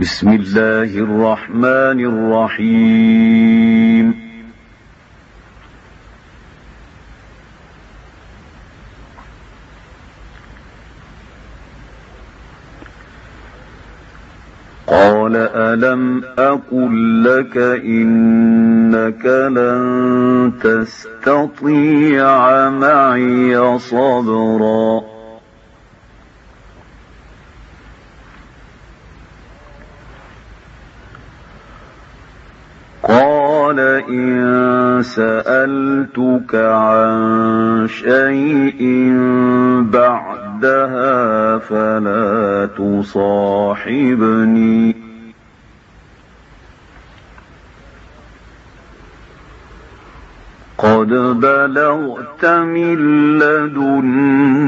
بسم الله الرحمن الرحيم. قال ألم أقل لك إنك لن تستطيع معي صبرا؟ قال إن سألتك عن شيء بعدها فلا تصاحبني. قد بلغت من لدني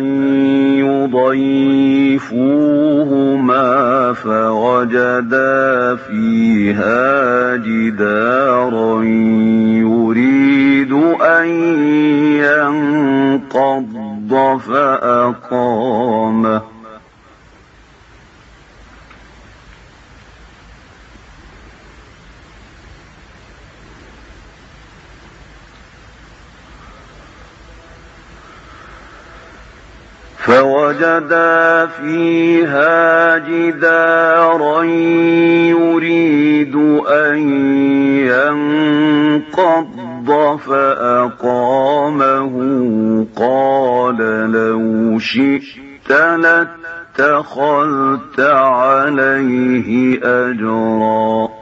أن يضيفوهما فوجدا فيها جدارا يريد أن ينقض فأقامه فوجدا فيها جدارا يريد أن ينقض فأقامه. قال لو شئت لاتخذت عليه أجرا.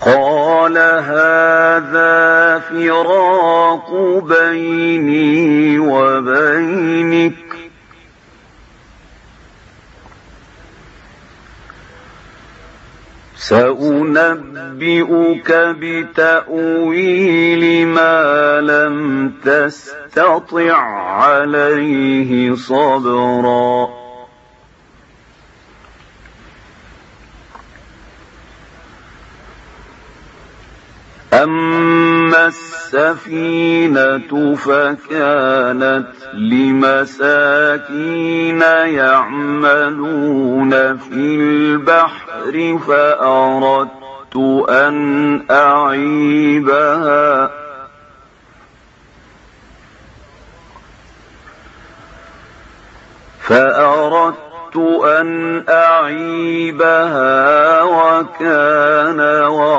قال هذا فراق بيني وبينك. سأنبئك بتأويل ما لم تستطع عليه صبرا. السفينة فكانت لمساكين يعملون في البحر فأردت أن أعيبها. فأردت أن أعيبها وكان وراءهم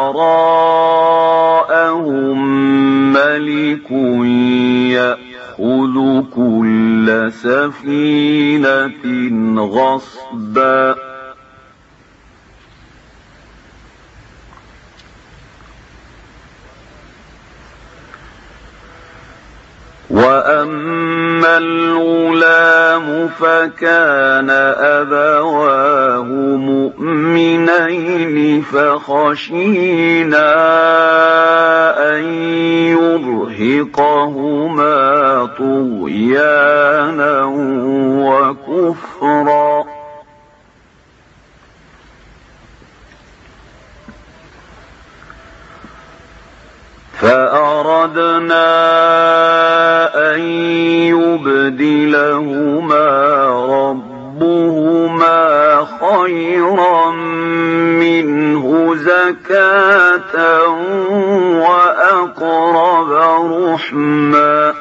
سفينة غصبا. وأما فكان أبواه مؤمنين فخشينا أن يرهقهما طغيانا وكفرا. فأردنا أن يبدلهما ربهما خيرا منه زكاة وأقرب رحما.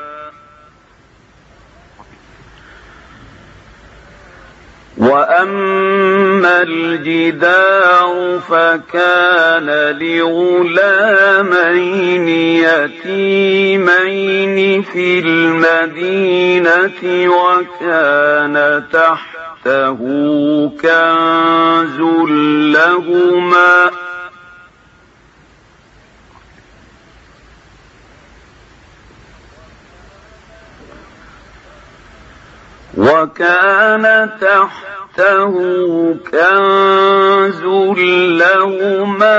وأما الجدار فكان لغلامين يتيمين في المدينة وكان تحته كنز لهما. وكان تحته كنز لهما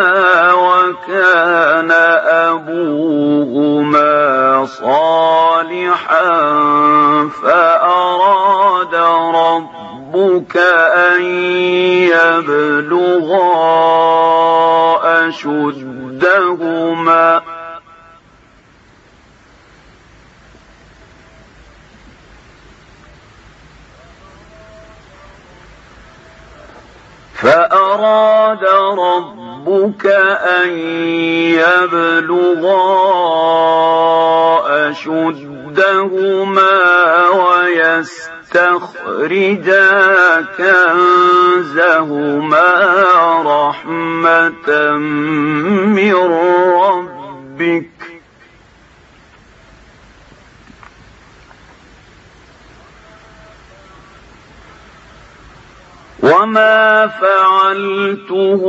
وكان أبوهما صالحا فأراد ربك أن يبلغا أشدهما فأراد ربك أن يبلغا أشدهما ويستخرجا كنزهما رحمة من ربك وما فعلته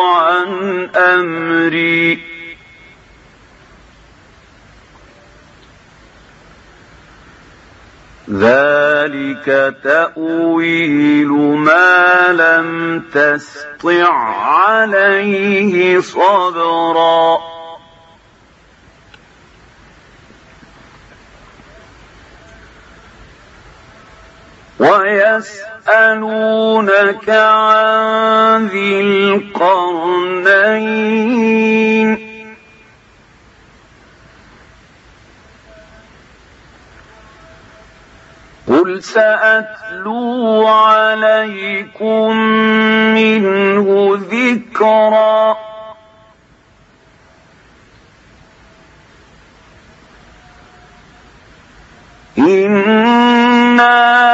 عن امري ذلك تاويل ما لم تسطع عليه صبرا ويسألونك عن ذي القرنين. قل سأتلو عليكم منه ذكرًا. إنا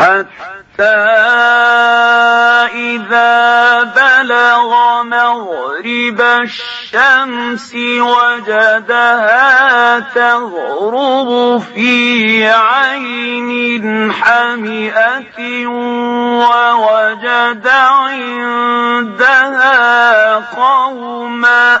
حتى إذا بلغ مغرب الشمس وجدها تغرب في عين حمئة ووجد عندها قوما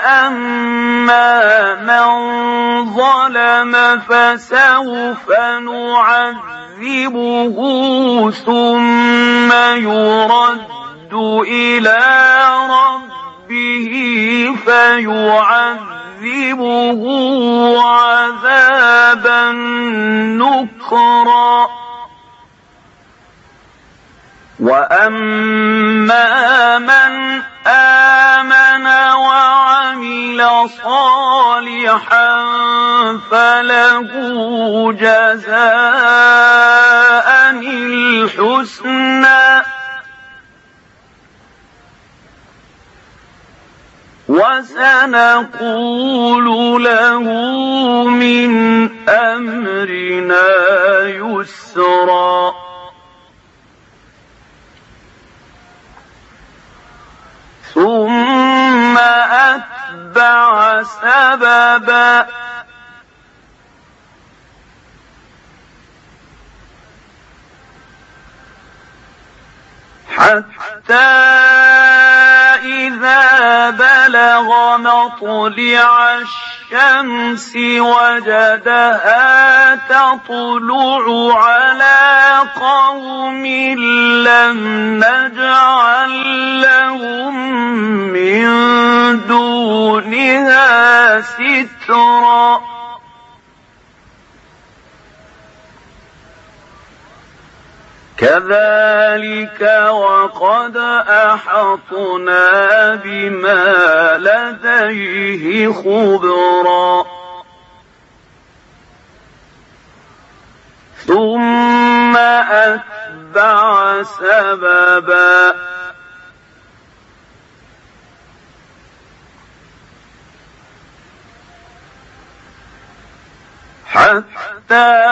أما من ظلم فسوف نعذبه ثم يرد إلى ربه فيعذبه عذابا نكرا. وأما من صالحا فله جزاء الحسنى. وسنقول له من أمرنا يسرا. ثم سببا. حتى إذا بلغ مطلع الشمس وجدها تطلع على قوم لم نجعل لهم من دونها سترا. كذلك وقد احطنا بما لديه خبرا ثم اتبع سببا حتى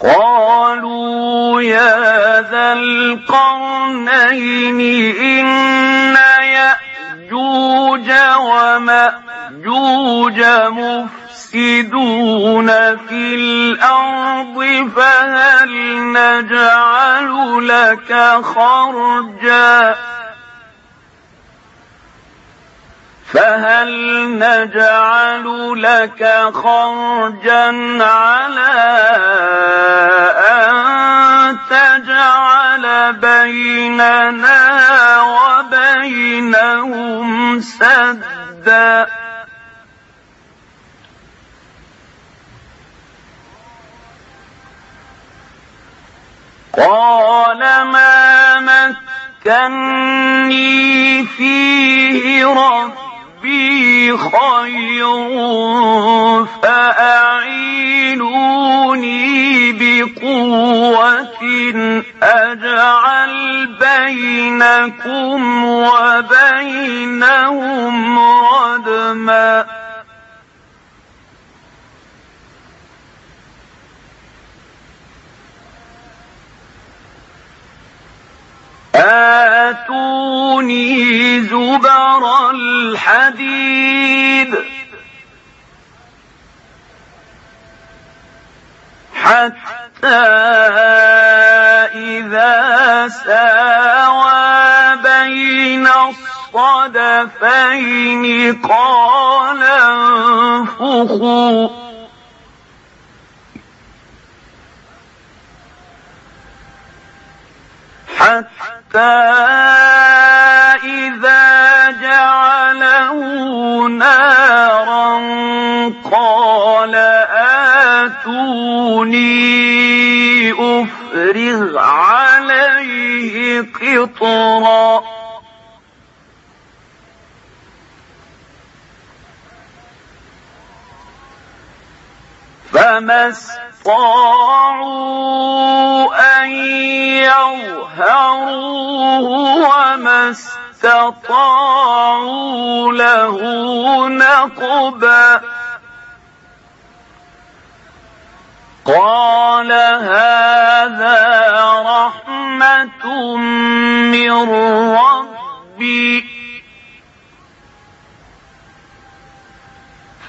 قالوا يا ذا القرنين إن يأجوج ومأجوج مفسدون في الأرض فهل نجعل لك خرجاً فهل نجعل لك خرجا على أن تجعل بيننا وبينهم سدا؟ قال ما مكني فيه رب ربي خير فأعينوني بقوة أجعل بينكم وبينهم ردما آتوني زبر الحديد. حتى إذا ساوى بين الصدفين قال انفخوا. حتى إذا جعله نارا قال آتوني أفرغ عليه قطرا فما استطاعوا أن يظهروه وما استطاعوا له نقبا قال هذا رحمة من ربي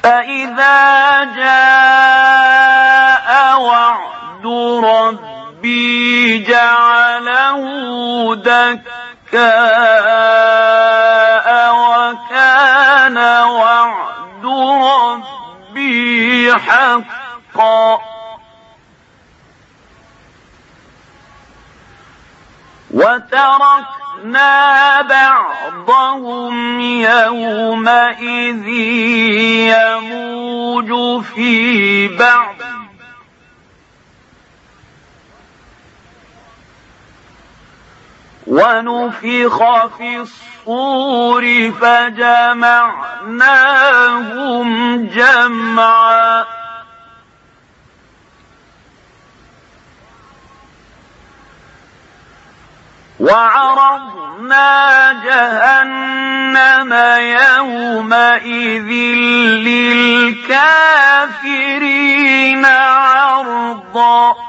فإذا جاء وعد ربي جعله دكاء وكان وعد ربي حقا. وتركنا بعضهم يومئذ يموج في بعض. ونفخ في الصور فجمعناهم جمعا. وعرضنا جهنم يومئذ للكافرين عرضا.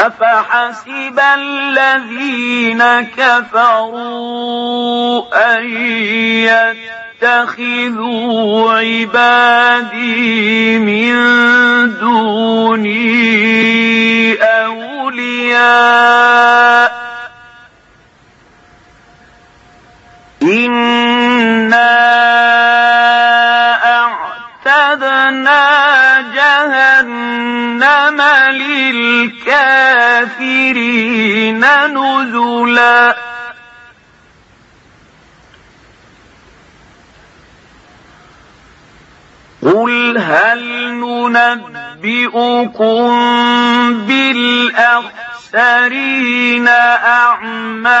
أفحسب الذين كفروا أن يتخذوا عبادي من دوني أولياء إنا أعتدنا جهنم للكافرين نزلا. قل هل ننبئكم بالأخسرين أعمالا؟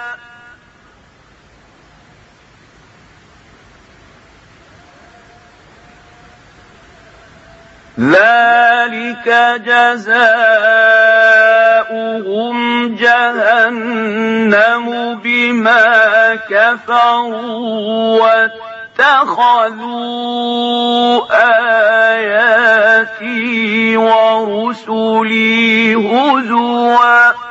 ذلك جزاؤهم جهنم بما كفروا واتخذوا آياتي ورسلي هزواً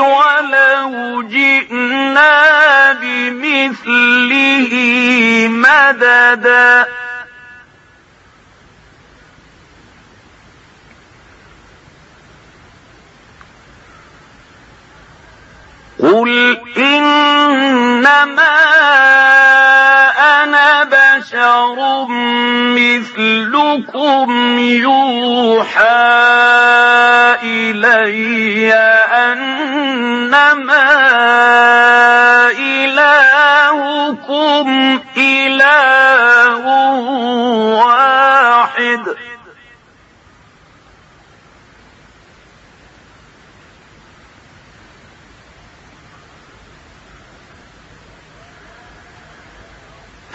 ولو جئنا بمثله مددا قل بشر مثلكم يوحى إلي أنما إلهكم إله واحد.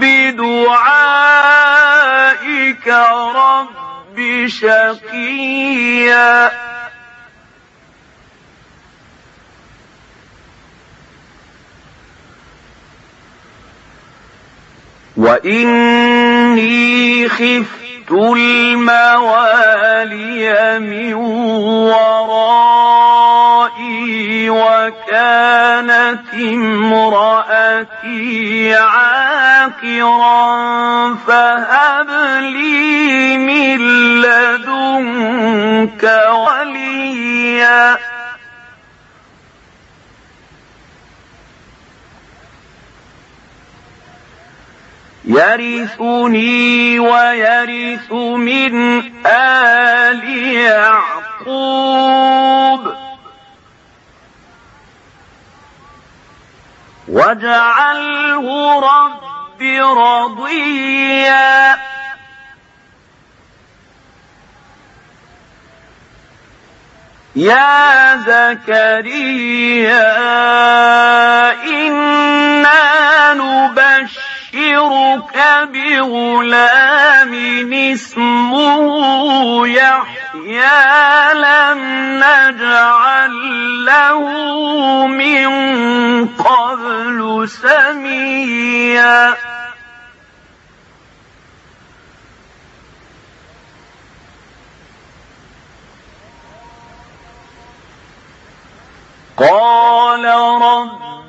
بدعائك رب شقيا وإني خفت الموالي من ورائي وكانت امرأتي عاقرا فهب لي من لدنك وليا. يرثني ويرث من آل يعقوب. واجعله رب رضيا يا زكريا إنا نبشر نبشرك بغلام اسمه يحيى لم نجعل له من قبل سميا. قال رب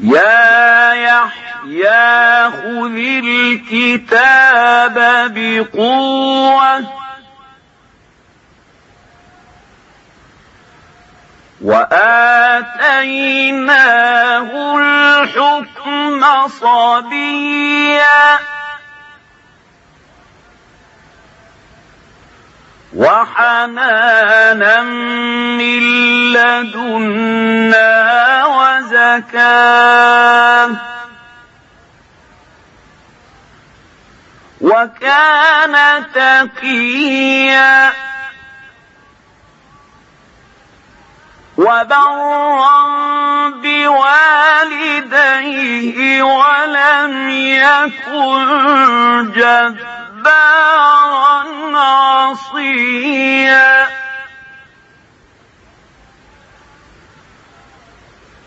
يا يحيى خذ الكتاب بقوة وآتيناه الحكم صبيا وحنانا من لدنا وزكاه وكان تقيا وبرا بوالديه ولم يكن جبارا عصيا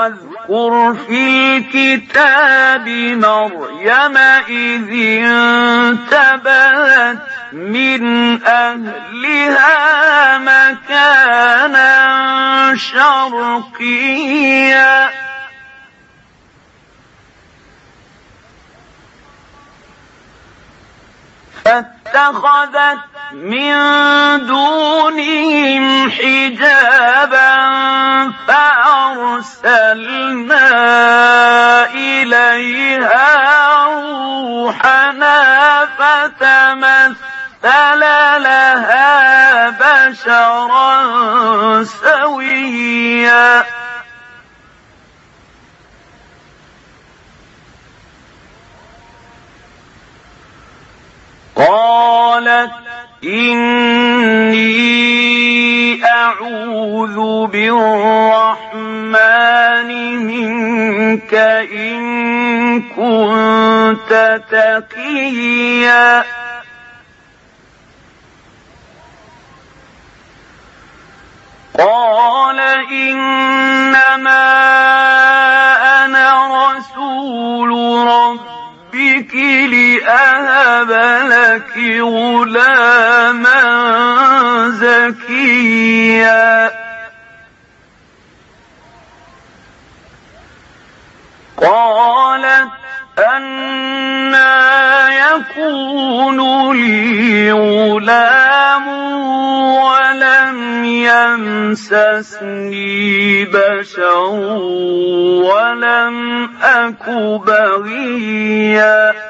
واذكر في الكتاب مريم إذ انتبهت من أهلها مكانا شرقيا. فاتخذت من دونهم حجابا فأرسلنا إليها روحنا فتمثل لها بشرا سويا. قالت إني أعوذ بالرحمن منك إن كنت تقيا قال إنما لأهب لك غلاما زكيا. قالت أنا يكون لي غلام ولم يمسسني بشر ولم أك بغيا.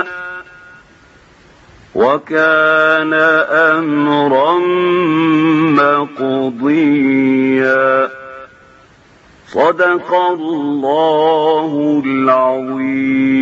وكان أمرا مقضيا. صدق الله العظيم.